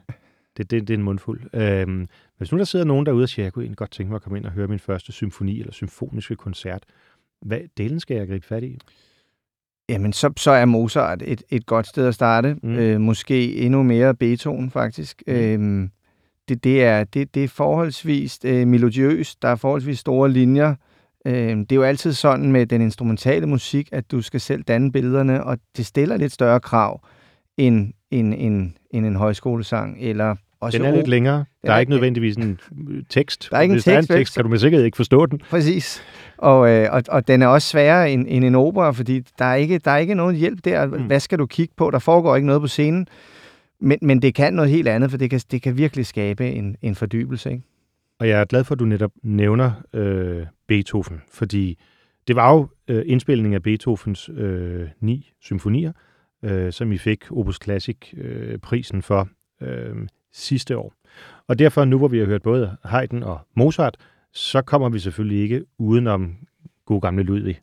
det, det, det er en mundfuld. Øhm, hvis nu der sidder nogen derude og siger, jeg kunne egentlig godt tænke mig at komme ind og høre min første symfoni eller symfoniske koncert, hvad delen skal jeg gribe fat i? Jamen, så, så er Mozart et, et godt sted at starte. Mm. Øh, måske endnu mere Beethoven, faktisk. Mm. Øhm, det, det, er, det, det er forholdsvis øh, melodiøst, der er forholdsvis store linjer. Øh, det er jo altid sådan med den instrumentale musik, at du skal selv danne billederne, og det stiller lidt større krav end, end, end, end en højskolesang, eller også den er lidt længere. Der er, er ikke nødvendigvis en øh, tekst. Der er ikke Hvis en tekst, der er en tekst, kan du med sikkerhed ikke forstå den. Præcis. Og, øh, og, og den er også sværere end, end en opera, fordi der er, ikke, der er ikke nogen hjælp der. Mm. Hvad skal du kigge på? Der foregår ikke noget på scenen. Men, men det kan noget helt andet, for det kan, det kan virkelig skabe en, en fordybelse. Ikke? Og jeg er glad for, at du netop nævner øh, Beethoven, fordi det var jo øh, indspilningen af Beethovens øh, ni symfonier, øh, som I fik Opus Classic-prisen øh, for øh, sidste år. Og derfor, nu hvor vi har hørt både Haydn og Mozart, så kommer vi selvfølgelig ikke udenom god gamle Ludwig.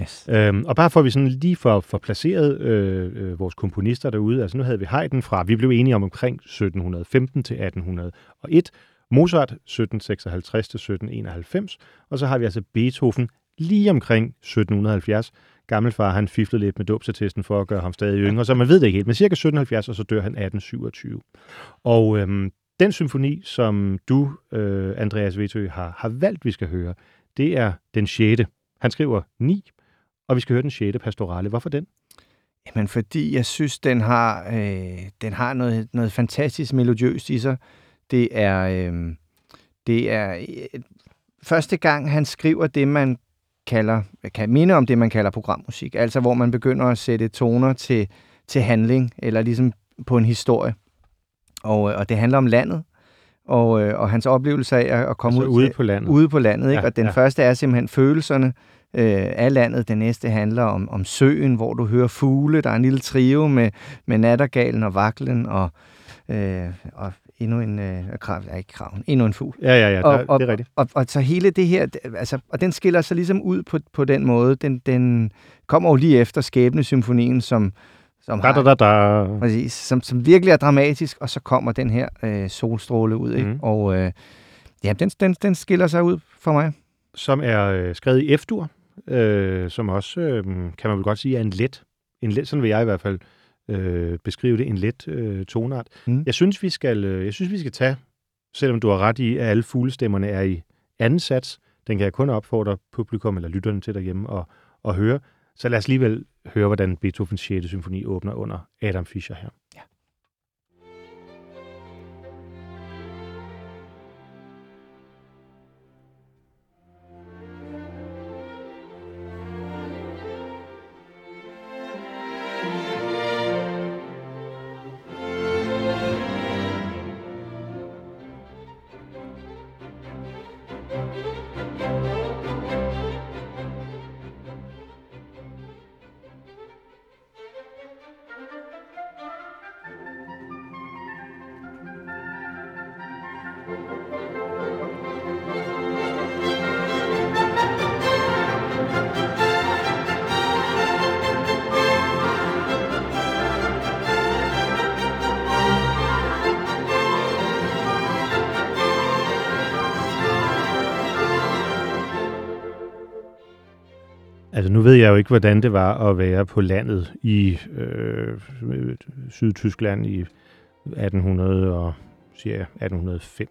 Yes. Øhm, og bare for at vi sådan lige får, for placeret øh, øh, vores komponister derude, altså nu havde vi Haydn fra, vi blev enige om omkring 1715 til 1801, Mozart 1756 til 1791, og så har vi altså Beethoven lige omkring 1770. Gammelfar, han fiflede lidt med dåbsattesten for at gøre ham stadig yngre, så man ved det ikke helt, men cirka 1770, og så dør han 1827. Og øhm, den symfoni, som du, øh, Andreas Vetø, har, har valgt, vi skal høre, det er den 6. Han skriver 9, og vi skal høre den 6. pastorale. Hvorfor den? Jamen, fordi jeg synes, den har, øh, den har noget, noget fantastisk melodiøst i sig. Det er, øh, det er øh, første gang, han skriver det, man kalder, kan minde om det, man kalder programmusik. Altså, hvor man begynder at sætte toner til, til handling, eller ligesom på en historie. Og, øh, og det handler om landet, og, øh, og hans oplevelse af at komme altså ud ude på landet. Ude på landet, ikke? Ja, og den ja. første er simpelthen følelserne øh, af landet. Den næste handler om, om søen, hvor du hører fugle. Der er en lille trio med, med nattergalen og vaklen og, øh, og endnu en øh, krav, ja, ikke kraven, endnu en fugl. Ja, ja, ja, og, der, og, det er rigtigt. Og, og, og så hele det her, altså, og den skiller sig ligesom ud på, på den måde. Den, den kommer jo lige efter Skæbnesymfonien, som, som, da, da, da, da. Præcis, som, som virkelig er dramatisk, og så kommer den her øh, solstråle ud. Ikke? Mm. Og øh, ja, den, den, den skiller sig ud for mig. Som er øh, skrevet i F-dur, øh, som også, øh, kan man vel godt sige, er en let, en let sådan vil jeg i hvert fald øh, beskrive det, en let øh, tonart. Mm. Jeg synes, vi skal, øh, jeg synes, vi skal tage, selvom du har ret i, at alle fuglestemmerne er i anden sats, den kan jeg kun opfordre publikum eller lytterne til derhjemme og, og høre. Så lad os alligevel høre, hvordan Beethovens 6. symfoni åbner under Adam Fischer her. Altså nu ved jeg jo ikke, hvordan det var at være på landet i øh, Sydtyskland i 1800 og siger jeg, 1805.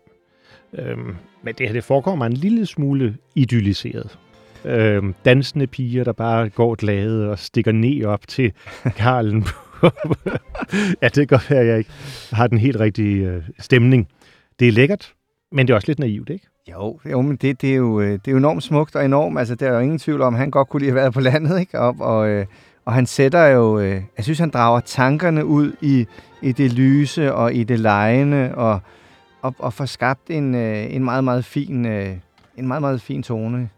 Øhm, men det her, det foregår mig en lille smule idylliseret. Øhm, dansende piger, der bare går glade og stikker ned op til Karlen. ja, det kan godt være, at jeg ikke har den helt rigtige øh, stemning. Det er lækkert, men det er også lidt naivt, ikke? Jo, jo men det, det, er jo, øh, det er jo enormt smukt og enormt. Altså, der er jo ingen tvivl om, at han godt kunne lide at være på landet, ikke? Og, og, øh, og han sætter jo... Øh, jeg synes, han drager tankerne ud i, i det lyse og i det lejende, og, og, og får skabt en, en meget, meget fin, en meget, meget fin tone.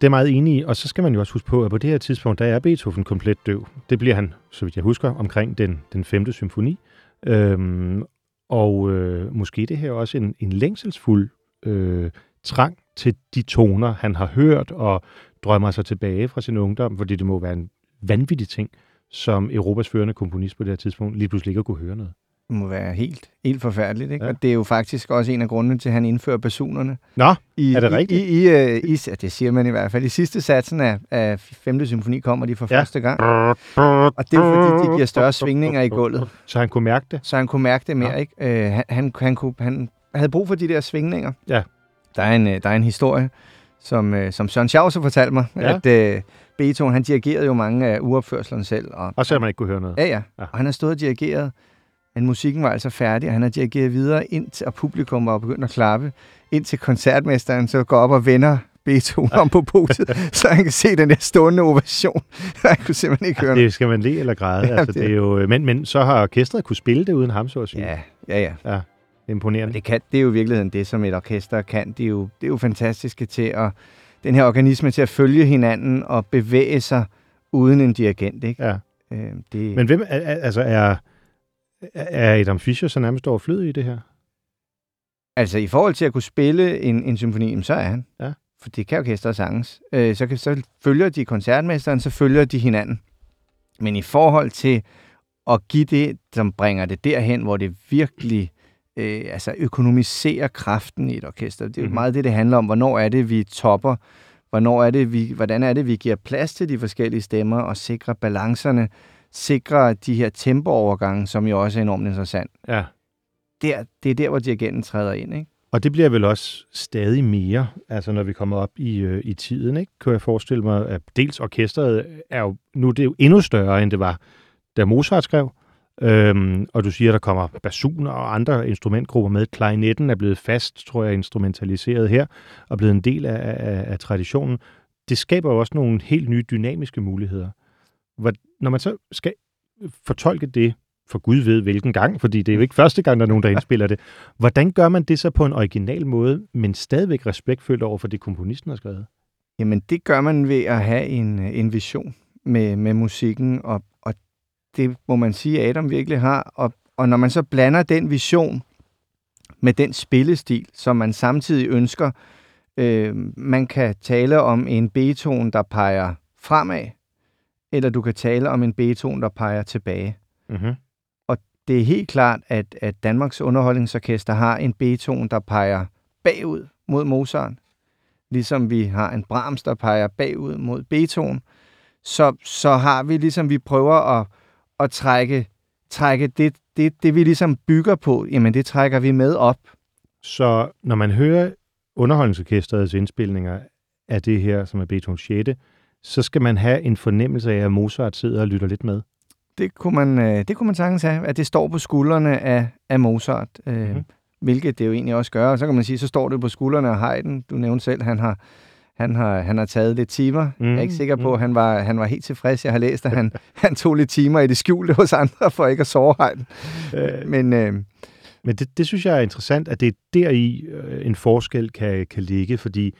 Det er meget enig i, og så skal man jo også huske på, at på det her tidspunkt, der er Beethoven komplet døv. Det bliver han, så vidt jeg husker, omkring den, den femte symfoni. Øhm, og øh, måske det her også en, en længselsfuld øh, trang til de toner, han har hørt og drømmer sig tilbage fra sin ungdom, fordi det må være en vanvittig ting, som Europas førende komponist på det her tidspunkt lige pludselig ikke at kunne høre noget. Det må være helt, helt forfærdeligt, ikke? Ja. Og det er jo faktisk også en af grundene til, at han indfører basunerne. Nå, I, er det rigtigt? I, i, i, i, i, det siger man i hvert fald. I sidste satsen af, af 5. symfoni kommer de for ja. første gang. Og det er fordi, de giver større svingninger i gulvet. Så han kunne mærke det? Så han kunne mærke det mere, ja. ikke? Uh, han, han, han, kunne, han havde brug for de der svingninger. Ja. Der er en, øh, der er en historie, som, øh, som Søren Schauser fortalte mig, Ja. at øh, Beethoven, han dirigerede jo mange af uopførslerne selv. Og, Også selvom man ikke kunne høre noget. Ja, ja, Ja. ja. Og han har stået og dirigeret, men musikken var altså færdig, og han har dirigeret videre, indtil, og publikum var begyndt at klappe, indtil koncertmesteren så går op og vender Beethoven om på podiet, så han kan se den der stående ovation. han kunne simpelthen ikke høre noget. Det skal man le eller græde. Ja, altså, det- det er jo, men, men så har orkestret kunne spille det uden ham, så at sige. Ja, ja, ja. Imponerende. Det, kan, det er jo i virkeligheden det, som et orkester kan. Det er jo, det er jo fantastiske til at, den her organisme til at følge hinanden og bevæge sig uden en dirigent, ikke? Ja. Øh, det, Men hvem, altså er, er Adam Fischer så nærmest overflødig i det her? Altså i forhold til at kunne spille en, en symfoni, så er han. Ja. For det kan orkestret sanges. Øh, så, kan, så følger de koncertmesteren, så følger de hinanden. Men i forhold til at give det, som bringer det derhen, hvor det virkelig øh, altså økonomiserer kraften i et orkester. Det er jo Mhm. mm-hmm. meget det, det handler om. Hvornår er det, vi topper? Hvornår er det, vi, hvordan er det, vi giver plads til de forskellige stemmer og sikrer balancerne? Sikrer de her tempoovergange, som jo også er enormt interessant. Ja. Der, det er der, hvor dirigenten træder ind, ikke? Og det bliver vel også stadig mere, altså når vi kommer op i, øh, i tiden, ikke? Kan jeg forestille mig, at dels orkestret er jo, nu er det jo endnu større, end det var, da Mozart skrev. Øhm, og du siger, at der kommer basuner og andre instrumentgrupper med. Klarinetten er blevet fast, tror jeg, instrumentaliseret her, og blevet en del af, af, af traditionen. Det skaber jo også nogle helt nye dynamiske muligheder. Hvor, når man så skal fortolke det, for Gud ved hvilken gang, fordi det er jo ikke første gang, der er nogen, der indspiller det. Hvordan gør man det så på en original måde, men stadigvæk respektfuldt over for det, komponisten har skrevet? Jamen, det gør man ved at have en, en vision med, med musikken, og det må man sige, Adam virkelig har. Og, og når man så blander den vision med den spillestil, som man samtidig ønsker, øh, man kan tale om en Beethoven, der peger fremad, eller du kan tale om en Beethoven, der peger tilbage. Mm-hmm. Det er helt klart, at, at Danmarks Underholdningsorkester har en Beethoven, der peger bagud mod Mozart, ligesom vi har en Brahms, der peger bagud mod Beethoven. Så, så har vi ligesom, vi prøver at, at trække, trække det, det, det, vi ligesom bygger på, jamen det trækker vi med op. Så når man hører underholdningsorkestrets indspilninger af det her, som er Beethovens 6., så skal man have en fornemmelse af, at Mozart sidder og lytter lidt med. Det kunne man, øh, det kunne man sagtens have, at det står på skuldrene af, af Mozart, øh, Mhm. mm-hmm. hvilket det jo egentlig også gør. Og så kan man sige, så står det på skuldrene af Haydn. Du nævnte selv, han har, han har, han har taget lidt timer. Mm, jeg er ikke sikker på, mm. at han var, han var helt tilfreds. Jeg har læst, at han, han tog lidt timer i det skjulte hos andre, for ikke at sove Haydn. Øh, Men øh, Men det, det synes jeg er interessant, at det er deri øh, en forskel kan, kan ligge, fordi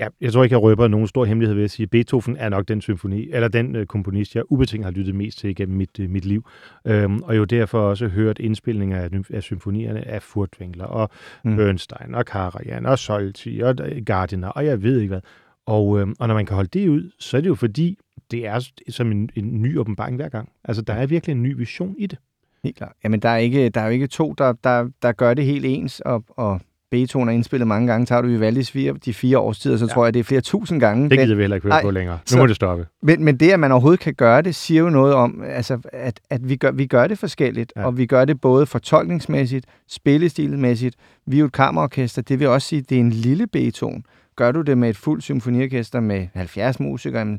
ja, jeg tror ikke, jeg røber nogen stor hemmelighed ved at sige, at Beethoven er nok den symfoni, eller den øh, komponist, jeg ubetinget har lyttet mest til igennem mit, øh, mit liv. Øhm, og jo derfor også hørt indspilninger af, af symfonierne af Furtwängler og mm. Bernstein og Karajan og Solti og øh, Gardiner og jeg ved ikke hvad. Og, øhm, og når man kan holde det ud, så er det jo fordi, det er som en, en ny åbenbaring hver gang. Altså, der er virkelig en ny vision i det. helt klart. Jamen, der er, ikke, der er jo ikke to, der, der, der gør det helt ens, og, og Beethoven er indspillet mange gange. Tager du Vivaldis fire, de fire årstider, så Ja. tror jeg, det er flere tusind gange. Det gider vi heller ikke høre på længere. Nu så- må det stoppe. Men, men det, at man overhovedet kan gøre det, siger jo noget om, altså, at, at vi, gør, vi gør det forskelligt. Ja. Og vi gør det både fortolkningsmæssigt, spillestilmæssigt. Vi er jo et kammerorkester. Det vil også sige, at det er en lille Beethoven. Gør du det med et fuldt symfoniorkester med 70 musikere,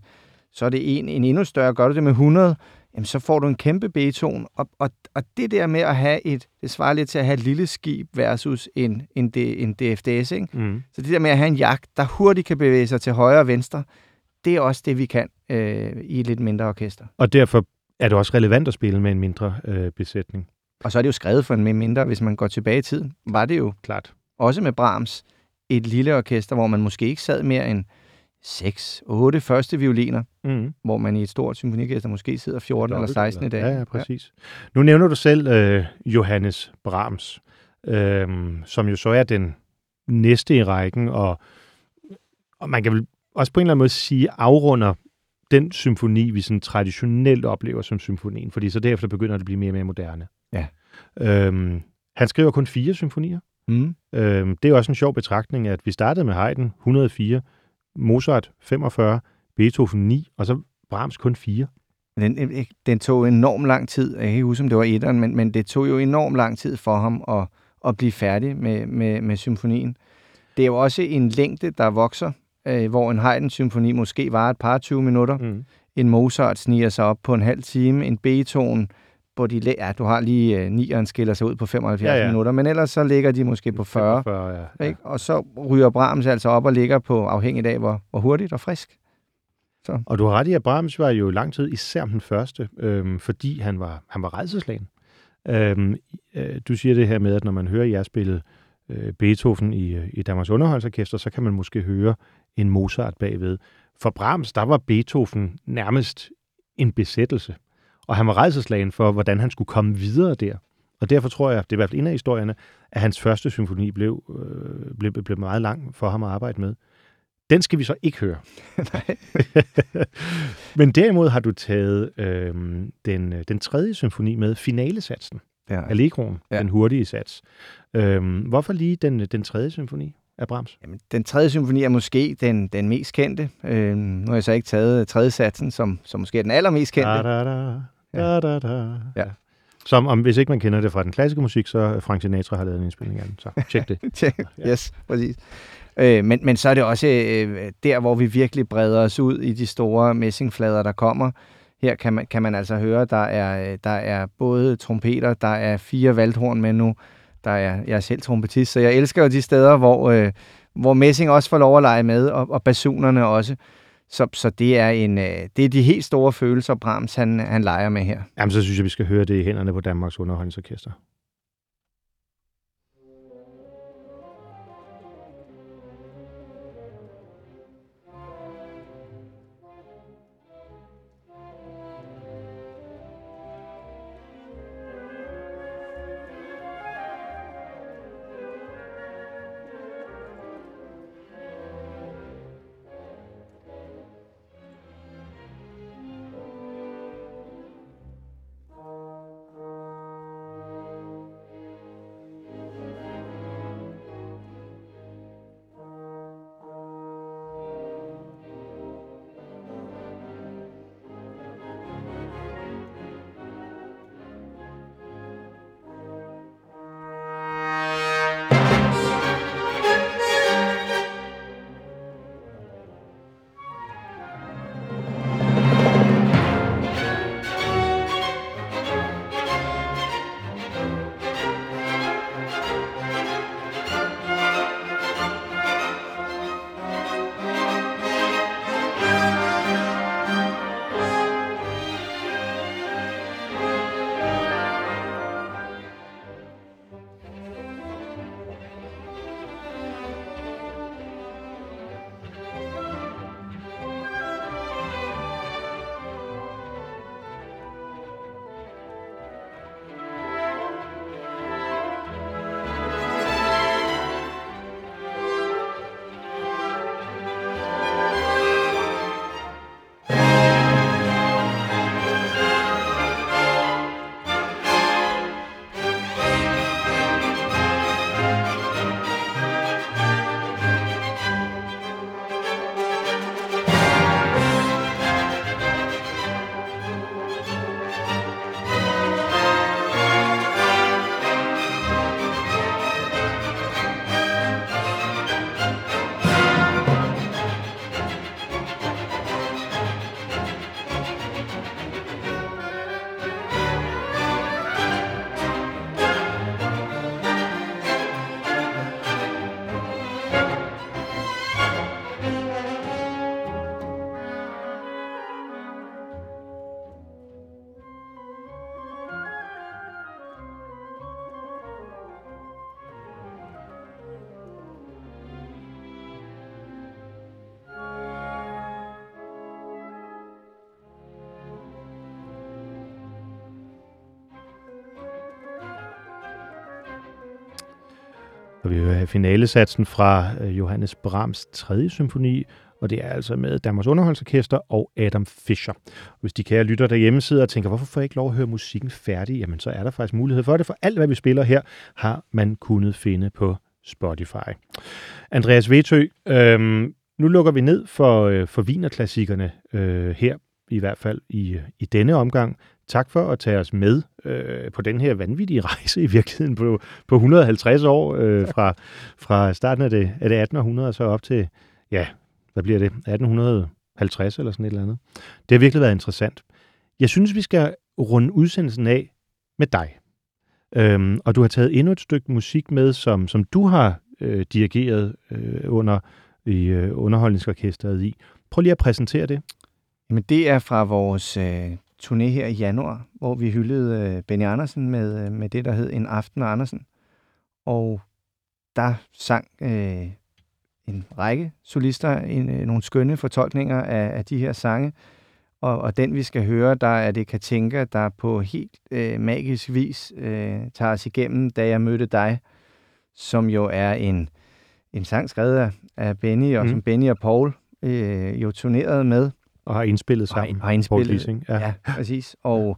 så er det en, en endnu større. Gør du det med 100, jamen, så får du en kæmpe Beethoven. Og, og, og det der med at have et, det svarer lidt til at have et lille skib versus en, en, D, en DFDS, ikke? Mm. Så det der med at have en jagt, der hurtigt kan bevæge sig til højre og venstre, det er også det, vi kan øh, i et lidt mindre orkester. Og derfor er det også relevant at spille med en mindre øh, besætning. Og så er det jo skrevet for en med mindre, hvis man går tilbage i tiden. Var det jo Klart. også med Brahms et lille orkester, hvor man måske ikke sad mere end 6, 8 første violiner, Mm. hvor man i et stort symfoniorkester måske sidder 14 eller 16 i dag. Ja, ja, præcis. Ja. Nu nævner du selv øh, Johannes Brahms, øh, som jo så er den næste i rækken, og, og man kan vel også på en eller anden måde sige, afrunder den symfoni, vi sådan traditionelt oplever som symfonien, fordi så derefter begynder det at blive mere og mere moderne. Ja. Øhm, han skriver kun fire symfonier. Mm. Øhm, det er også en sjov betragtning, at vi startede med Haydn 104, Mozart 45, Beethoven 9, og så Brahms kun 4. Den, den tog enormt lang tid. Jeg kan ikke huske, om det var etteren, men, men det tog jo enormt lang tid for ham at, at blive færdig med, med, med symfonien. Det er jo også en længde, der vokser, øh, hvor en Haydn-symfoni måske var et par 20 minutter. Mm. En Mozart sniger sig op på en halv time. En Beethoven, hvor de, ja, du har lige øh, nieren skiller sig ud på 75 ja, ja. minutter, men ellers så ligger de måske på 40. 45, ja, ja. Ikke? Og så ryger Brahms altså op og ligger på, afhængig af, hvor, hvor hurtigt og frisk. Så. Og du har ret i, at Brahms var jo lang tid især den første, øhm, fordi han var, han var redselslagen. Øhm, øh, du siger det her med, at når man hører jer spille øh, Beethoven i, øh, i Danmarks Underholdsorkester, så kan man måske høre en Mozart bagved. For Brahms, der var Beethoven nærmest en besættelse. Og han var redselslagen for, hvordan han skulle komme videre der. Og derfor tror jeg, det er i hvert fald en af historierne, at hans første symfoni blev, øh, blev, blev meget lang for ham at arbejde med. Den skal vi så ikke høre. Nej. Men derimod har du taget øh, den, den tredje symfoni med, finalesatsen. Ja. Allegroen, ja. den hurtige sats. Øh, hvorfor lige den, den tredje symfoni af Brahms? Jamen, den tredje symfoni er måske den, den mest kendte. Øh, nu har jeg så ikke taget tredje satsen, som, som måske er den allermest kendte. Da, da, da. Da, da, da. Ja. Som om, hvis ikke man kender det fra den klassiske musik, så Frank Sinatra har lavet en indspilning af den. Så tjek det. Yes, præcis. Øh, men, men så er det også øh, der, hvor vi virkelig breder os ud i de store messingflader, der kommer. Her kan man, kan man altså høre, der er, der er både trompeter, der er fire valthorn med nu, der er, jeg er selv trompetist, så jeg elsker jo de steder, hvor, øh, hvor messing også får lov at lege med, og, og basunerne også. Så, så det, er en, øh, det er de helt store følelser, Brahms han, han leger med her. Jamen, så synes jeg, vi skal høre det i hænderne på Danmarks Underholdningsorkester. Skal vi høre finalesatsen fra øh, Johannes Brahms 3. symfoni, og det er altså med Danmarks Underholdsorkester og Adam Fischer. Hvis de kære lytter derhjemme sidder og tænker, hvorfor får jeg ikke lov at høre musikken færdig? Jamen, så er der faktisk mulighed for det, for alt, hvad vi spiller her, har man kunnet finde på Spotify. Andreas Vetø, øhm, nu lukker vi ned for, øh, for vinerklassikkerne øh, her i hvert fald i, i denne omgang. Tak for at tage os med øh, på den her vanvittige rejse i virkeligheden på, på 150 år øh, fra, fra starten af det, af det 1800 og så op til, ja, hvad bliver det, 1850 eller sådan et eller andet. Det har virkelig været interessant. Jeg synes, vi skal runde udsendelsen af med dig. Øhm, og du har taget endnu et stykke musik med, som, som du har øh, dirigeret øh, under i øh, underholdningsorkestret i. Prøv lige at præsentere det. Jamen, det er fra vores øh, turné her i januar, hvor vi hyldede øh, Benny Andersen med, øh, med det, der hed En Aften med Andersen. Og der sang øh, en række solister en, øh, nogle skønne fortolkninger af, af de her sange. Og, og den, vi skal høre, der er det Katinka, der på helt øh, magisk vis øh, tager os igennem, da jeg mødte dig, som jo er en, en sang skrevet af, af Benny, og mm. som Benny og Paul øh, jo turnerede med. Og har indspillet sammen. Og har indspillet, Lissing. Ja. ja, præcis. Og,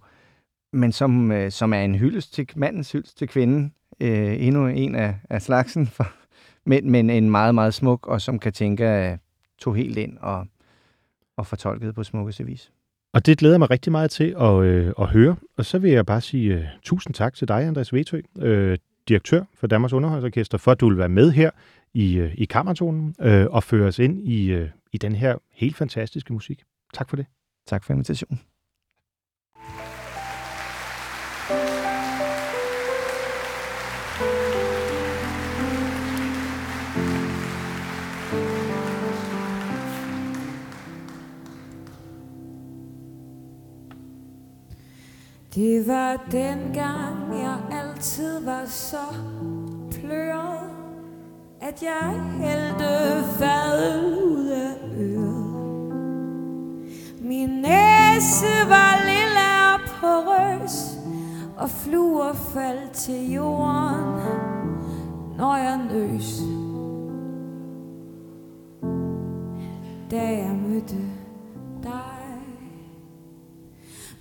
men som, øh, som er en hyldest til, mandens hyldest til kvinden. Øh, endnu en af, af slagsen, for, men, men en meget, meget smuk, og som Katinka tog helt ind og, og fortolkede på smukkeste vis. Og det glæder mig rigtig meget til at, øh, at høre. Og så vil jeg bare sige uh, tusind tak til dig, Andreas Vetø, øh, direktør for Danmarks Underholdsorkester, for at du vil være med her i, øh, i kammertonen øh, og føre os ind i, øh, i den her helt fantastiske musik. Tak for det. Tak for invitationen. Det var dengang jeg altid var så pløret At jeg hældte fadet ud af øret min næse var lille og porøs Og fluer faldt til jorden Når jeg nøs. Da jeg mødte dig.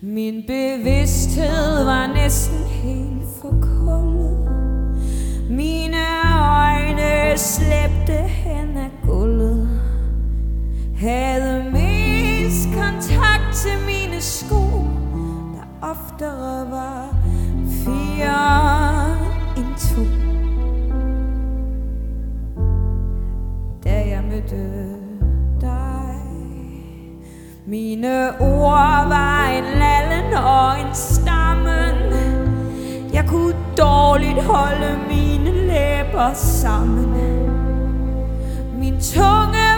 Min bevidsthed var næsten helt forkullet. Mine øjne slæbte hen ad gulvet. Havde mest til mine sko Der oftere var fire end to. Da jeg mødte mine ord var en lallen og en stammen. Jeg kunne dårligt holde mine læber sammen. Min tunge